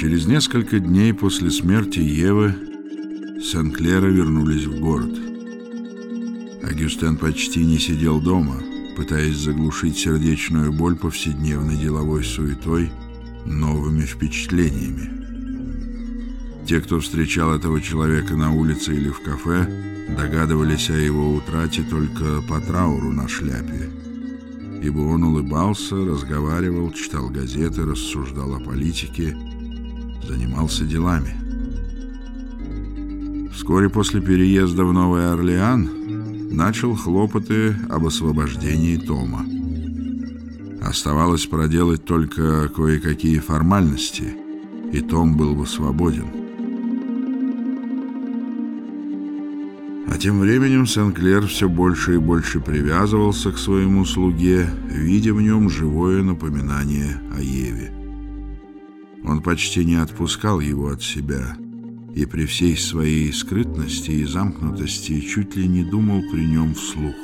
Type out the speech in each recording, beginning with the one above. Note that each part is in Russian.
Через несколько дней после смерти Евы Сен-Клера вернулись в город. Агюстен почти не сидел дома, пытаясь заглушить сердечную боль повседневной деловой суетой новыми впечатлениями. Те, кто встречал этого человека на улице или в кафе, догадывались о его утрате только по трауру на шляпе, ибо он улыбался, разговаривал, читал газеты, рассуждал о политике, занимался делами. Вскоре после переезда в Новый Орлеан начал хлопоты об освобождении Тома. Оставалось проделать только кое-какие формальности, и Том был бы свободен. А тем временем Сен-Клер все больше и больше привязывался к своему слуге, видя в нем живое напоминание о Еве. Он почти не отпускал его от себя и при всей своей скрытности и замкнутости чуть ли не думал при нем вслух.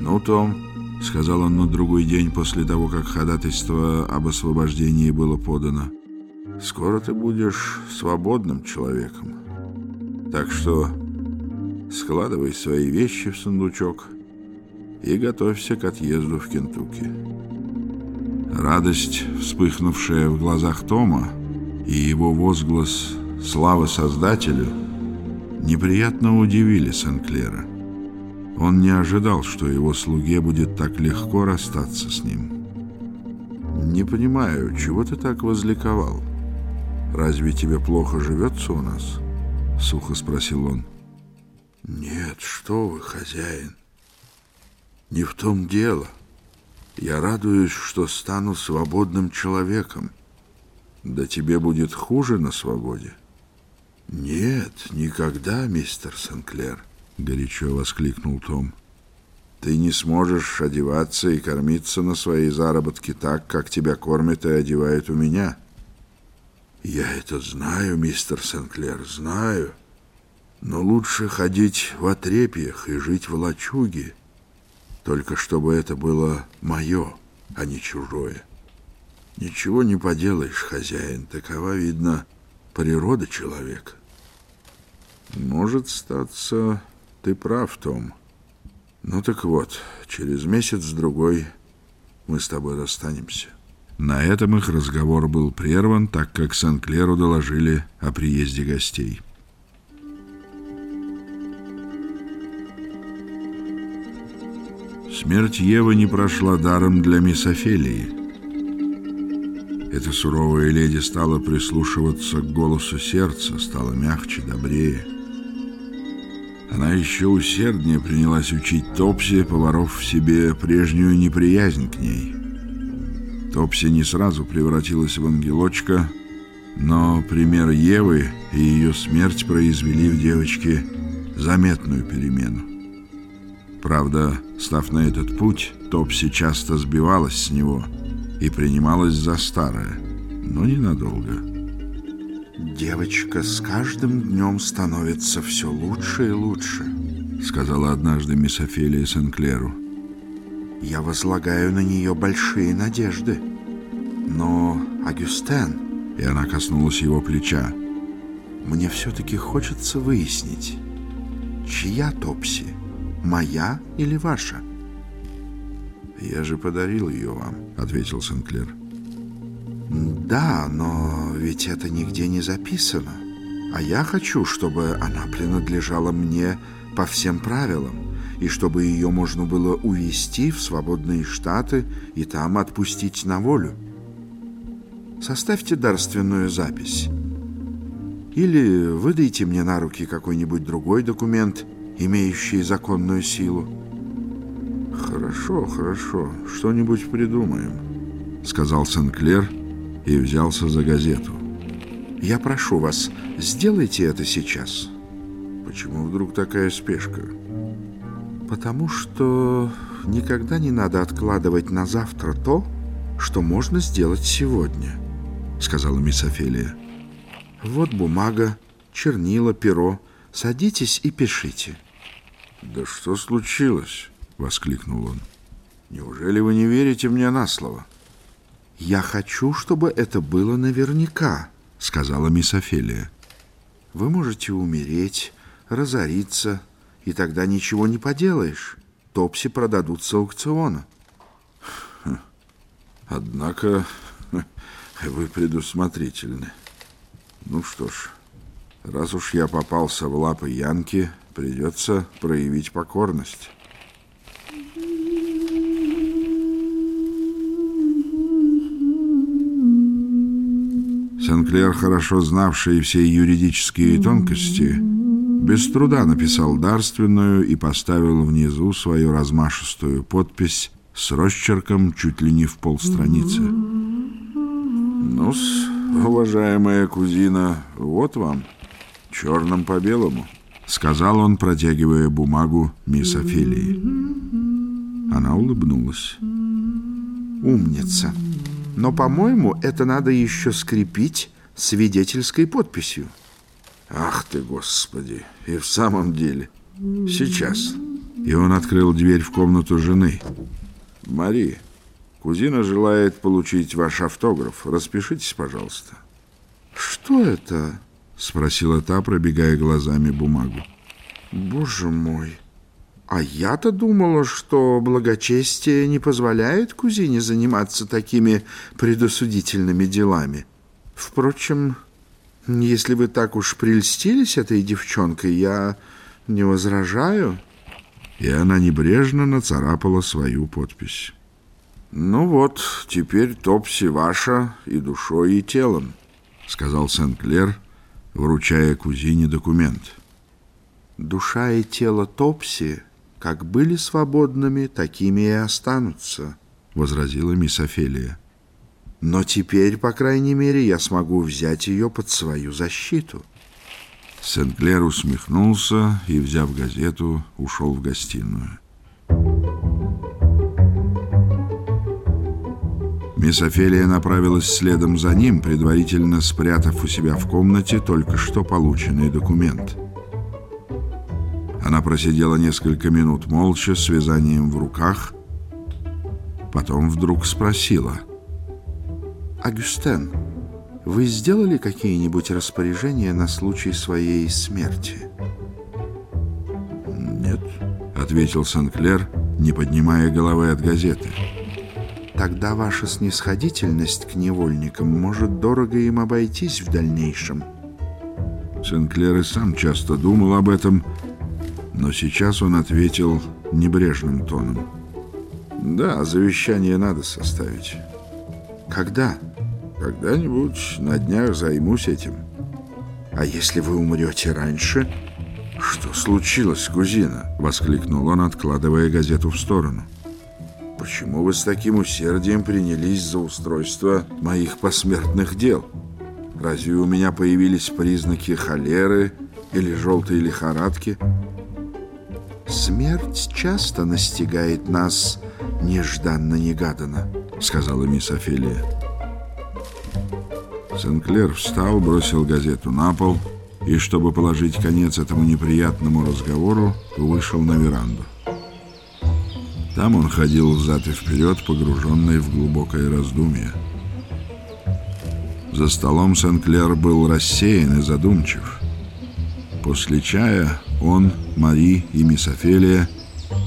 «Ну, Том», — сказал он на другой день после того, как ходатайство об освобождении было подано, — «скоро ты будешь свободным человеком». Так что складывай свои вещи в сундучок и готовься к отъезду в Кентукки. Радость, вспыхнувшая в глазах Тома, и его возглас «Слава Создателю» неприятно удивили Сен-Клера. Он не ожидал, что его слуге будет так легко расстаться с ним. «Не понимаю, чего ты так возликовал? Разве тебе плохо живется у нас?» — сухо спросил он. «Нет, что вы, хозяин, не в том дело. Я радуюсь, что стану свободным человеком. Да тебе будет хуже на свободе». «Нет, никогда, мистер Сенклер», — горячо воскликнул Том. «Ты не сможешь одеваться и кормиться на свои заработки так, как тебя кормят и одевают у меня». Я это знаю, мистер Сенклер, знаю. Но лучше ходить в отрепьях и жить в лачуге, только чтобы это было мое, а не чужое. Ничего не поделаешь, хозяин, такова, видно, природа человека. Может статься, ты прав, Том. Ну так вот, через месяц-другой мы с тобой расстанемся. На этом их разговор был прерван, так как Сен-Клеру доложили о приезде гостей. Смерть Евы не прошла даром для мисс Офелии. Эта суровая леди стала прислушиваться к голосу сердца, стала мягче, добрее. Она еще усерднее принялась учить Топси, поборов в себе прежнюю неприязнь к ней — Топси не сразу превратилась в ангелочка, но пример Евы и ее смерть произвели в девочке заметную перемену. Правда, став на этот путь, Топси часто сбивалась с него и принималась за старое, но ненадолго. «Девочка с каждым днем становится все лучше и лучше», — сказала однажды мисс Офелия Сенклеру. Я возлагаю на нее большие надежды. Но, Агюстен, и она коснулась его плеча, мне все-таки хочется выяснить, чья Топси, моя или ваша? Я же подарил ее вам, ответил Сенклер. Да, но ведь это нигде не записано. А я хочу, чтобы она принадлежала мне по всем правилам и чтобы ее можно было увезти в свободные штаты и там отпустить на волю. Составьте дарственную запись. Или выдайте мне на руки какой-нибудь другой документ, имеющий законную силу. «Хорошо, хорошо, что-нибудь придумаем», — сказал Сенклер и взялся за газету. «Я прошу вас, сделайте это сейчас». «Почему вдруг такая спешка?» Потому что никогда не надо откладывать на завтра то, что можно сделать сегодня, сказала мисс Офелия. Вот бумага, чернила, перо. Садитесь и пишите. Да что случилось? воскликнул он. Неужели вы не верите мне на слово? «Я хочу, чтобы это было наверняка», — сказала мисс Офелия. «Вы можете умереть, разориться, и тогда ничего не поделаешь. Топси продадут с аукциона». Однако вы предусмотрительны. Ну что ж, раз уж я попался в лапы Янки, придется проявить покорность. Сенклер, хорошо знавший все юридические тонкости, без труда написал дарственную и поставил внизу свою размашистую подпись с росчерком чуть ли не в полстраницы. ну уважаемая кузина, вот вам, черным по белому», — сказал он, протягивая бумагу мисс Офелии. Она улыбнулась. «Умница. Но, по-моему, это надо еще скрепить свидетельской подписью». «Ах ты, Господи! И в самом деле! Сейчас!» И он открыл дверь в комнату жены. Мари, кузина желает получить ваш автограф. Распишитесь, пожалуйста. Что это? Спросила та, пробегая глазами бумагу. Боже мой! А я-то думала, что благочестие не позволяет кузине заниматься такими предосудительными делами. Впрочем, если вы так уж прельстились этой девчонкой, я не возражаю и она небрежно нацарапала свою подпись. «Ну вот, теперь Топси ваша и душой, и телом», — сказал Сент-Клер, вручая кузине документ. «Душа и тело Топси как были свободными, такими и останутся», — возразила мисс Офелия. «Но теперь, по крайней мере, я смогу взять ее под свою защиту». Сент-Клер усмехнулся и, взяв газету, ушел в гостиную. Мисс Офелия направилась следом за ним, предварительно спрятав у себя в комнате только что полученный документ. Она просидела несколько минут молча, с вязанием в руках, потом вдруг спросила. «Агюстен, вы сделали какие-нибудь распоряжения на случай своей смерти? Нет, ответил Сен-Клер, не поднимая головы от газеты. Тогда ваша снисходительность к невольникам может дорого им обойтись в дальнейшем. Сен-Клер и сам часто думал об этом, но сейчас он ответил небрежным тоном. Да, завещание надо составить. Когда? Когда-нибудь на днях займусь этим. А если вы умрете раньше? Что случилось, кузина? Воскликнул он, откладывая газету в сторону. Почему вы с таким усердием принялись за устройство моих посмертных дел? Разве у меня появились признаки холеры или желтой лихорадки? Смерть часто настигает нас нежданно-негаданно, сказала мисс Офелия. Сенклер встал, бросил газету на пол и, чтобы положить конец этому неприятному разговору, вышел на веранду. Там он ходил взад и вперед, погруженный в глубокое раздумье. За столом Сенклер был рассеян и задумчив. После чая он, Мари и мисс Офелия,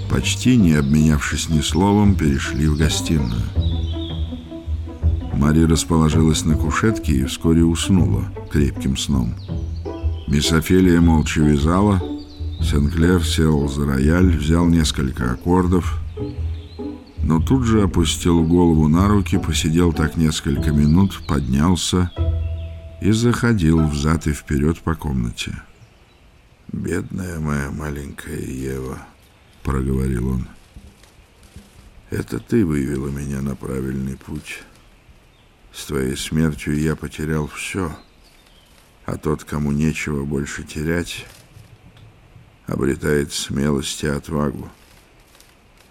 почти не обменявшись ни словом, перешли в гостиную. Мари расположилась на кушетке и вскоре уснула крепким сном. Мисс Офелия молча вязала. Сенклер сел за рояль, взял несколько аккордов, но тут же опустил голову на руки, посидел так несколько минут, поднялся и заходил взад и вперед по комнате. «Бедная моя маленькая Ева», — проговорил он, — «это ты вывела меня на правильный путь». С твоей смертью я потерял все, а тот, кому нечего больше терять, обретает смелость и отвагу.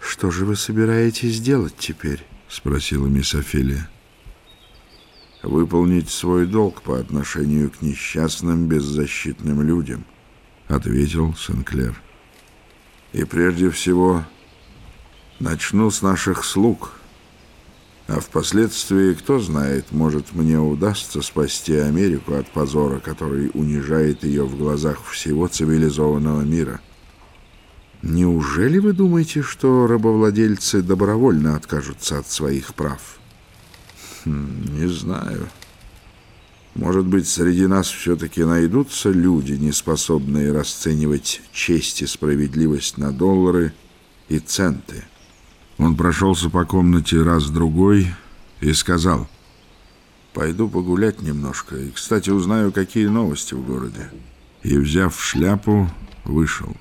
«Что же вы собираетесь делать теперь?» — спросила мисс Офелия. «Выполнить свой долг по отношению к несчастным, беззащитным людям», — ответил Сенклер. «И прежде всего начну с наших слуг» А впоследствии, кто знает, может, мне удастся спасти Америку от позора, который унижает ее в глазах всего цивилизованного мира. Неужели вы думаете, что рабовладельцы добровольно откажутся от своих прав? Хм, не знаю. Может быть, среди нас все-таки найдутся люди, не способные расценивать честь и справедливость на доллары и центы. Он прошелся по комнате раз-другой и сказал, «Пойду погулять немножко и, кстати, узнаю, какие новости в городе». И, взяв шляпу, вышел.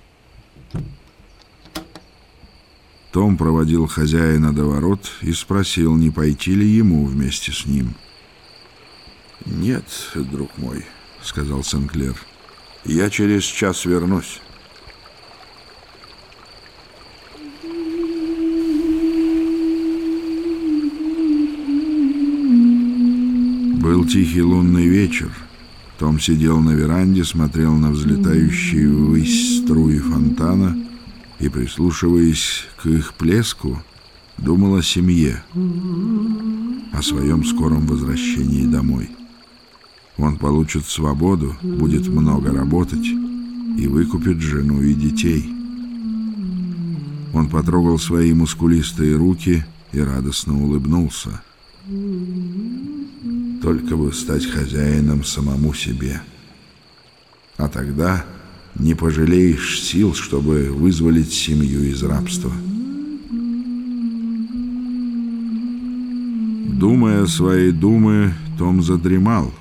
Том проводил хозяина до ворот и спросил, не пойти ли ему вместе с ним. «Нет, друг мой», — сказал Сенклер, — «я через час вернусь». Был тихий лунный вечер. Том сидел на веранде, смотрел на взлетающие ввысь струи фонтана и, прислушиваясь к их плеску, думал о семье, о своем скором возвращении домой. Он получит свободу, будет много работать и выкупит жену и детей. Он потрогал свои мускулистые руки и радостно улыбнулся. Только бы стать хозяином самому себе. А тогда не пожалеешь сил, чтобы вызволить семью из рабства. Думая свои думы, Том задремал.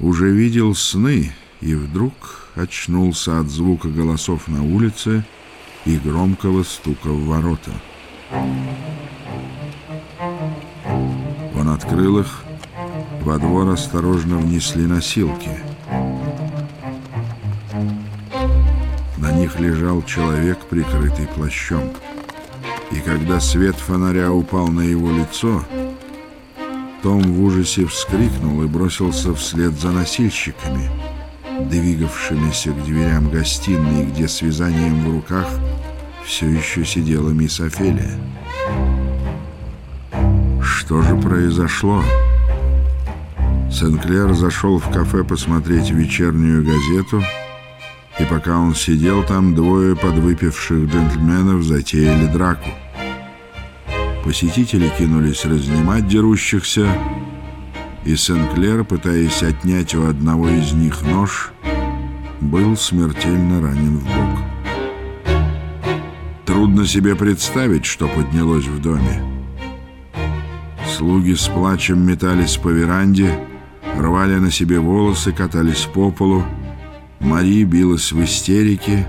Уже видел сны и вдруг очнулся от звука голосов на улице и громкого стука в ворота. Он открыл их во двор осторожно внесли носилки. Них лежал человек, прикрытый плащом. И когда свет фонаря упал на его лицо, Том в ужасе вскрикнул и бросился вслед за носильщиками, двигавшимися к дверям гостиной, где с вязанием в руках все еще сидела мисс Офелия. Что же произошло? Сенклер зашел в кафе посмотреть вечернюю газету, и пока он сидел там, двое подвыпивших джентльменов затеяли драку. Посетители кинулись разнимать дерущихся, и Сенклер, пытаясь отнять у одного из них нож, был смертельно ранен в бок. Трудно себе представить, что поднялось в доме. Слуги с плачем метались по веранде, рвали на себе волосы, катались по полу. Мари билась в истерике.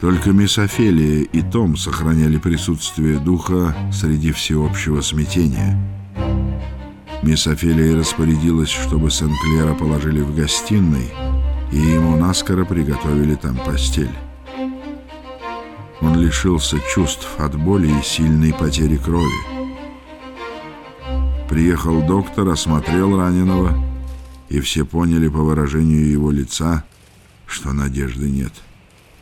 Только мисс Офелия и Том сохраняли присутствие духа среди всеобщего смятения. Мисс Офелия распорядилась, чтобы Сен-Клера положили в гостиной, и ему наскоро приготовили там постель. Он лишился чувств от боли и сильной потери крови. Приехал доктор, осмотрел раненого и все поняли по выражению его лица, что надежды нет.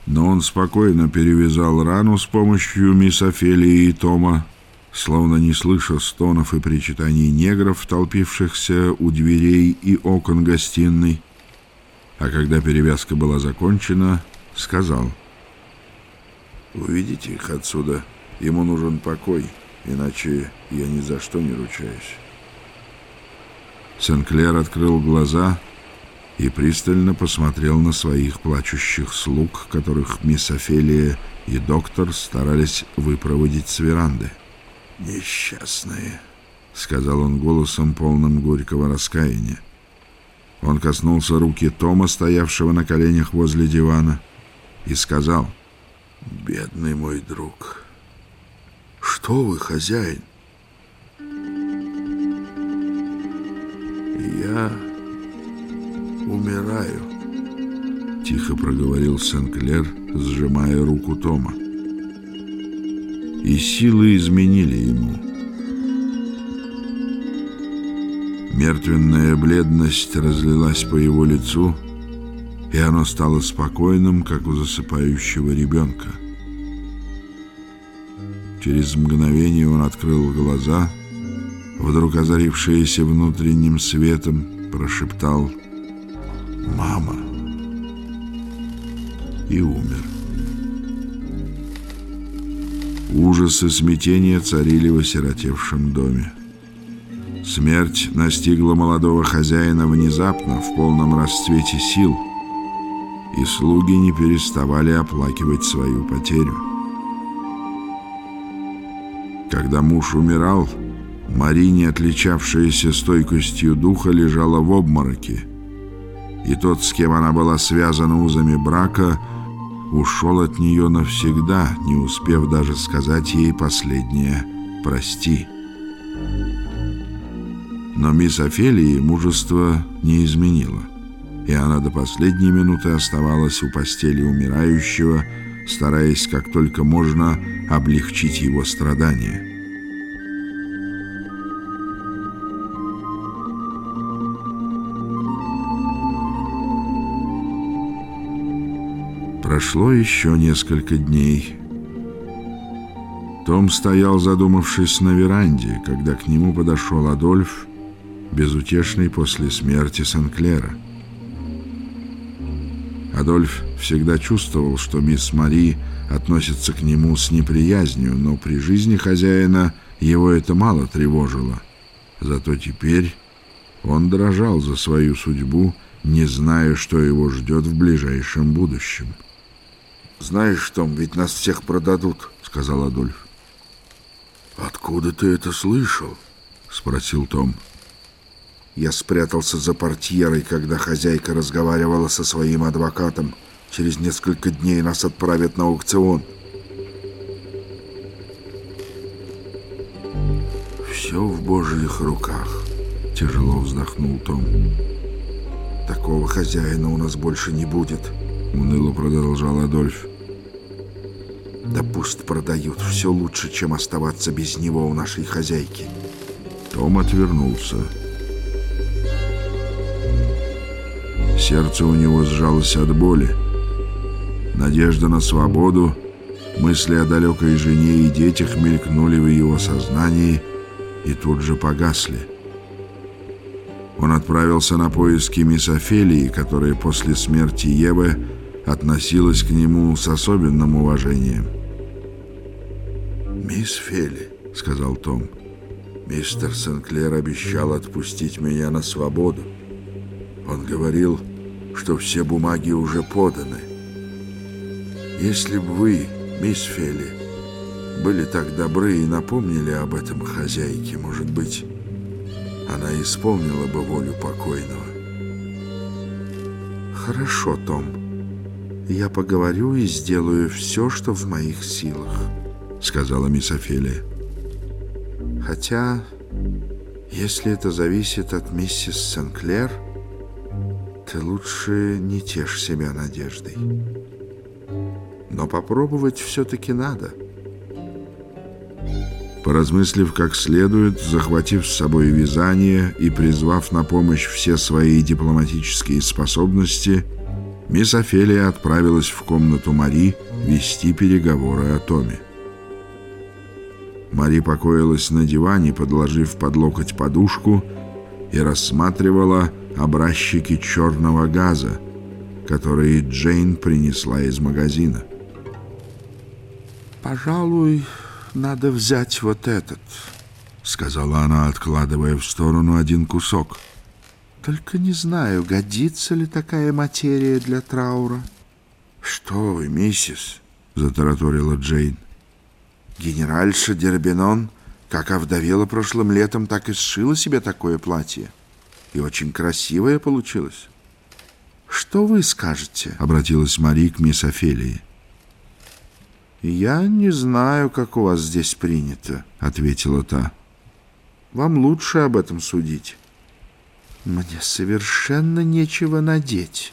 Но он спокойно перевязал рану с помощью мисс Офелии и Тома, словно не слыша стонов и причитаний негров, толпившихся у дверей и окон гостиной. А когда перевязка была закончена, сказал, «Уведите их отсюда, ему нужен покой, иначе я ни за что не ручаюсь». Сенклер открыл глаза и пристально посмотрел на своих плачущих слуг, которых мисс Офелия и доктор старались выпроводить с веранды. «Несчастные», — сказал он голосом, полным горького раскаяния. Он коснулся руки Тома, стоявшего на коленях возле дивана, и сказал, «Бедный мой друг». «Что вы, хозяин?» «Я умираю», — тихо проговорил Сен-Клер, сжимая руку Тома. И силы изменили ему. Мертвенная бледность разлилась по его лицу, и оно стало спокойным, как у засыпающего ребенка. Через мгновение он открыл глаза вдруг озарившееся внутренним светом, прошептал «Мама!» и умер. Ужас и царили в осиротевшем доме. Смерть настигла молодого хозяина внезапно, в полном расцвете сил, и слуги не переставали оплакивать свою потерю. Когда муж умирал, Марине, отличавшаяся стойкостью духа, лежала в обмороке, и тот, с кем она была связана узами брака, ушел от нее навсегда, не успев даже сказать ей последнее «прости». Но мисс Офелии мужество не изменило, и она до последней минуты оставалась у постели умирающего, стараясь как только можно облегчить его страдания. Прошло еще несколько дней. Том стоял, задумавшись на веранде, когда к нему подошел Адольф, безутешный после смерти Сен-Клера. Адольф всегда чувствовал, что мисс Мари относится к нему с неприязнью, но при жизни хозяина его это мало тревожило. Зато теперь он дрожал за свою судьбу, не зная, что его ждет в ближайшем будущем. «Знаешь, Том, ведь нас всех продадут», — сказал Адольф. «Откуда ты это слышал?» — спросил Том. Я спрятался за портьерой, когда хозяйка разговаривала со своим адвокатом. Через несколько дней нас отправят на аукцион. «Все в божьих руках», — тяжело вздохнул Том. «Такого хозяина у нас больше не будет», — уныло продолжал Адольф. «Да пусть продают. Все лучше, чем оставаться без него у нашей хозяйки». Том отвернулся. Сердце у него сжалось от боли. Надежда на свободу, мысли о далекой жене и детях мелькнули в его сознании и тут же погасли. Он отправился на поиски мисс Офелии, которая после смерти Евы относилась к нему с особенным уважением. «Мисс Фелли», — сказал Том, — «мистер Сенклер обещал отпустить меня на свободу. Он говорил, что все бумаги уже поданы. Если бы вы, мисс Фелли, были так добры и напомнили об этом хозяйке, может быть, она исполнила бы волю покойного. Хорошо, Том. Я поговорю и сделаю все, что в моих силах, сказала мисс Офелия. Хотя, если это зависит от миссис Сенклер, ты лучше не тешь себя надеждой. Но попробовать все-таки надо. Поразмыслив как следует, захватив с собой вязание и призвав на помощь все свои дипломатические способности, мисс Офелия отправилась в комнату Мари вести переговоры о Томе. Мари покоилась на диване, подложив под локоть подушку, и рассматривала образчики черного газа, которые Джейн принесла из магазина. «Пожалуй, надо взять вот этот», — сказала она, откладывая в сторону один кусок. «Только не знаю, годится ли такая материя для траура». «Что вы, миссис?» — затараторила Джейн. «Генеральша Дербенон, как овдовела прошлым летом, так и сшила себе такое платье». И очень красивая получилась. «Что вы скажете?» — обратилась Мари к мисс Офелии. «Я не знаю, как у вас здесь принято», — ответила та. «Вам лучше об этом судить». «Мне совершенно нечего надеть,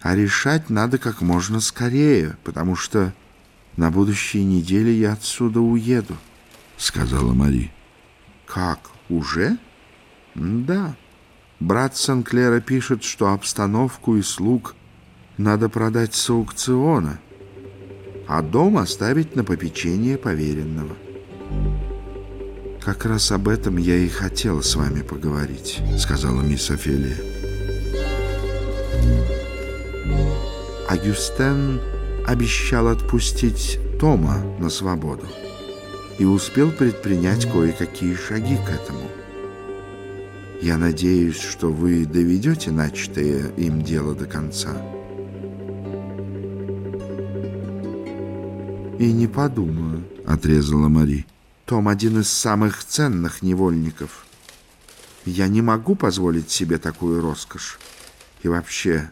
а решать надо как можно скорее, потому что на будущей неделе я отсюда уеду», — сказала Мари. «Как, уже?» «Да». Брат Сенклера пишет, что обстановку и слуг надо продать с аукциона, а дом оставить на попечение поверенного. «Как раз об этом я и хотела с вами поговорить», — сказала мисс Офелия. Агюстен обещал отпустить Тома на свободу и успел предпринять кое-какие шаги к этому. Я надеюсь, что вы доведете начатое им дело до конца. И не подумаю, — отрезала Мари. Том один из самых ценных невольников. Я не могу позволить себе такую роскошь. И вообще,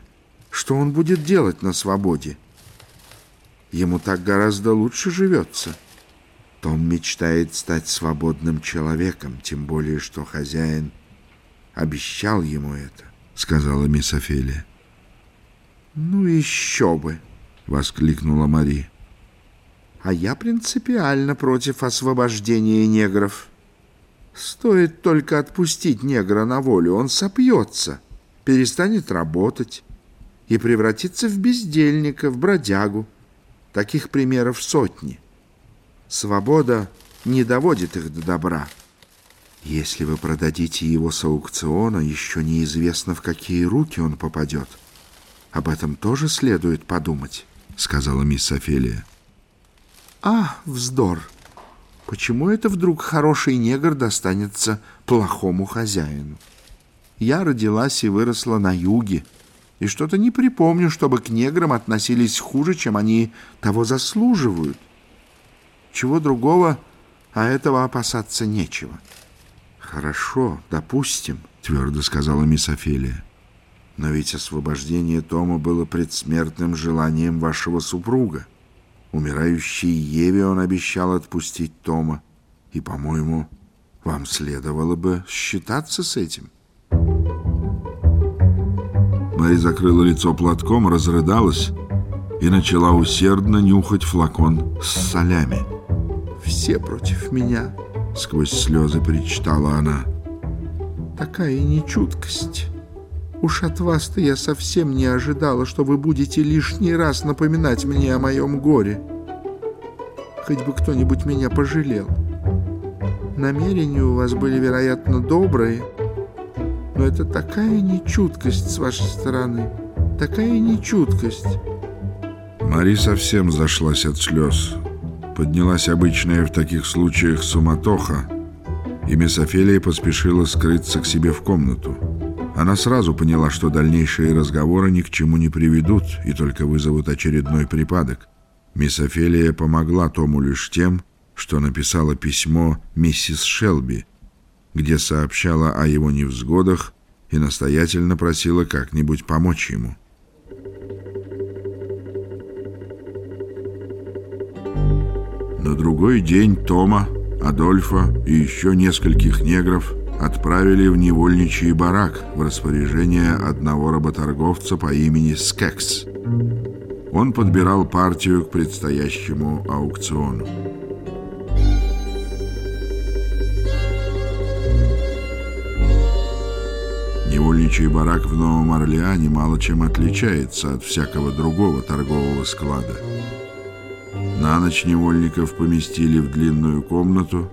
что он будет делать на свободе? Ему так гораздо лучше живется. Том мечтает стать свободным человеком, тем более, что хозяин обещал ему это, — сказала мисс Офелия. «Ну еще бы!» — воскликнула Мари. «А я принципиально против освобождения негров. Стоит только отпустить негра на волю, он сопьется, перестанет работать и превратится в бездельника, в бродягу. Таких примеров сотни. Свобода не доводит их до добра». Если вы продадите его с аукциона, еще неизвестно, в какие руки он попадет. Об этом тоже следует подумать, — сказала мисс Офелия. А, вздор! Почему это вдруг хороший негр достанется плохому хозяину? Я родилась и выросла на юге, и что-то не припомню, чтобы к неграм относились хуже, чем они того заслуживают. Чего другого, а этого опасаться нечего. — «Хорошо, допустим», — твердо сказала мисс Офелия. «Но ведь освобождение Тома было предсмертным желанием вашего супруга. Умирающей Еве он обещал отпустить Тома, и, по-моему, вам следовало бы считаться с этим». Мэри закрыла лицо платком, разрыдалась и начала усердно нюхать флакон с солями. «Все против меня», Сквозь слезы причитала она. Такая нечуткость. Уж от вас-то я совсем не ожидала, что вы будете лишний раз напоминать мне о моем горе. Хоть бы кто-нибудь меня пожалел. Намерения у вас были, вероятно, добрые, но это такая нечуткость с вашей стороны, такая нечуткость. Мари совсем зашлась от слез. Поднялась обычная в таких случаях суматоха, и мисс Офелия поспешила скрыться к себе в комнату. Она сразу поняла, что дальнейшие разговоры ни к чему не приведут и только вызовут очередной припадок. Мисс Офелия помогла Тому лишь тем, что написала письмо миссис Шелби, где сообщала о его невзгодах и настоятельно просила как-нибудь помочь ему. На другой день Тома, Адольфа и еще нескольких негров отправили в невольничий барак в распоряжение одного работорговца по имени Скекс. Он подбирал партию к предстоящему аукциону. Невольничий барак в Новом Орлеане мало чем отличается от всякого другого торгового склада. На ночь невольников поместили в длинную комнату,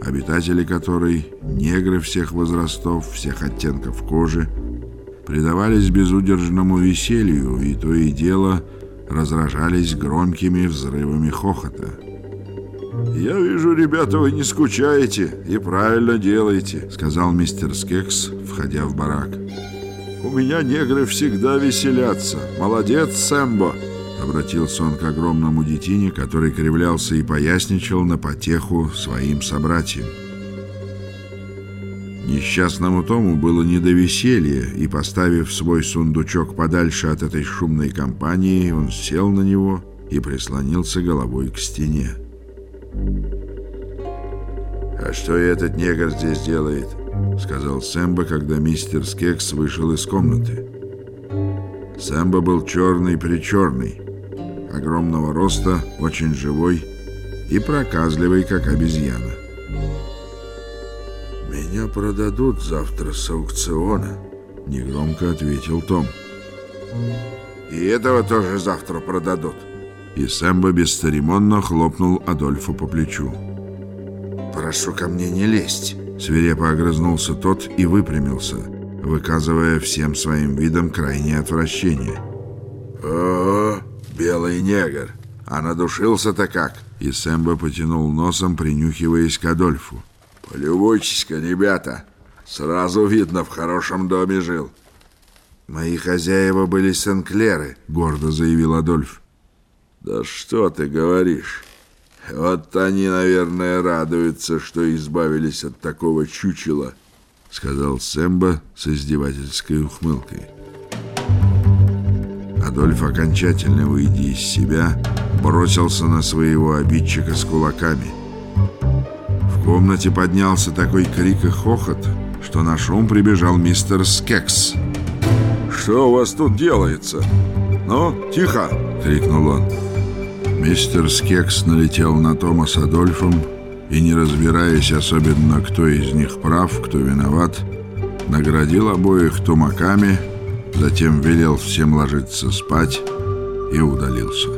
обитатели которой, негры всех возрастов, всех оттенков кожи, предавались безудержному веселью и то и дело разражались громкими взрывами хохота. «Я вижу, ребята, вы не скучаете и правильно делаете», — сказал мистер Скекс, входя в барак. «У меня негры всегда веселятся. Молодец, Сэмбо!» Обратился он к огромному детине, который кривлялся и поясничал на потеху своим собратьям. Несчастному Тому было не до веселья, и, поставив свой сундучок подальше от этой шумной компании, он сел на него и прислонился головой к стене. «А что этот негр здесь делает?» — сказал Сэмбо, когда мистер Скекс вышел из комнаты. Сэмбо был черный-причерный, огромного роста, очень живой и проказливый, как обезьяна. «Меня продадут завтра с аукциона», — негромко ответил Том. «И этого тоже завтра продадут». И Сэмбо бесцеремонно хлопнул Адольфу по плечу. Прошу ко мне не лезть. Свирепо огрызнулся тот и выпрямился, выказывая всем своим видом крайнее отвращение. «О, белый негр! А надушился-то как?» И Сэмбо потянул носом, принюхиваясь к Адольфу. «Полюбуйтесь-ка, ребята! Сразу видно, в хорошем доме жил!» «Мои хозяева были Сенклеры», — гордо заявил Адольф. «Да что ты говоришь? Вот они, наверное, радуются, что избавились от такого чучела», — сказал Сэмбо с издевательской ухмылкой. Адольф, окончательно выйдя из себя, бросился на своего обидчика с кулаками. В комнате поднялся такой крик и хохот, что на шум прибежал мистер Скекс. «Что у вас тут делается? Ну, тихо!» — крикнул он. Мистер Скекс налетел на Тома с Адольфом и, не разбираясь особенно, кто из них прав, кто виноват, наградил обоих тумаками, затем велел всем ложиться спать и удалился.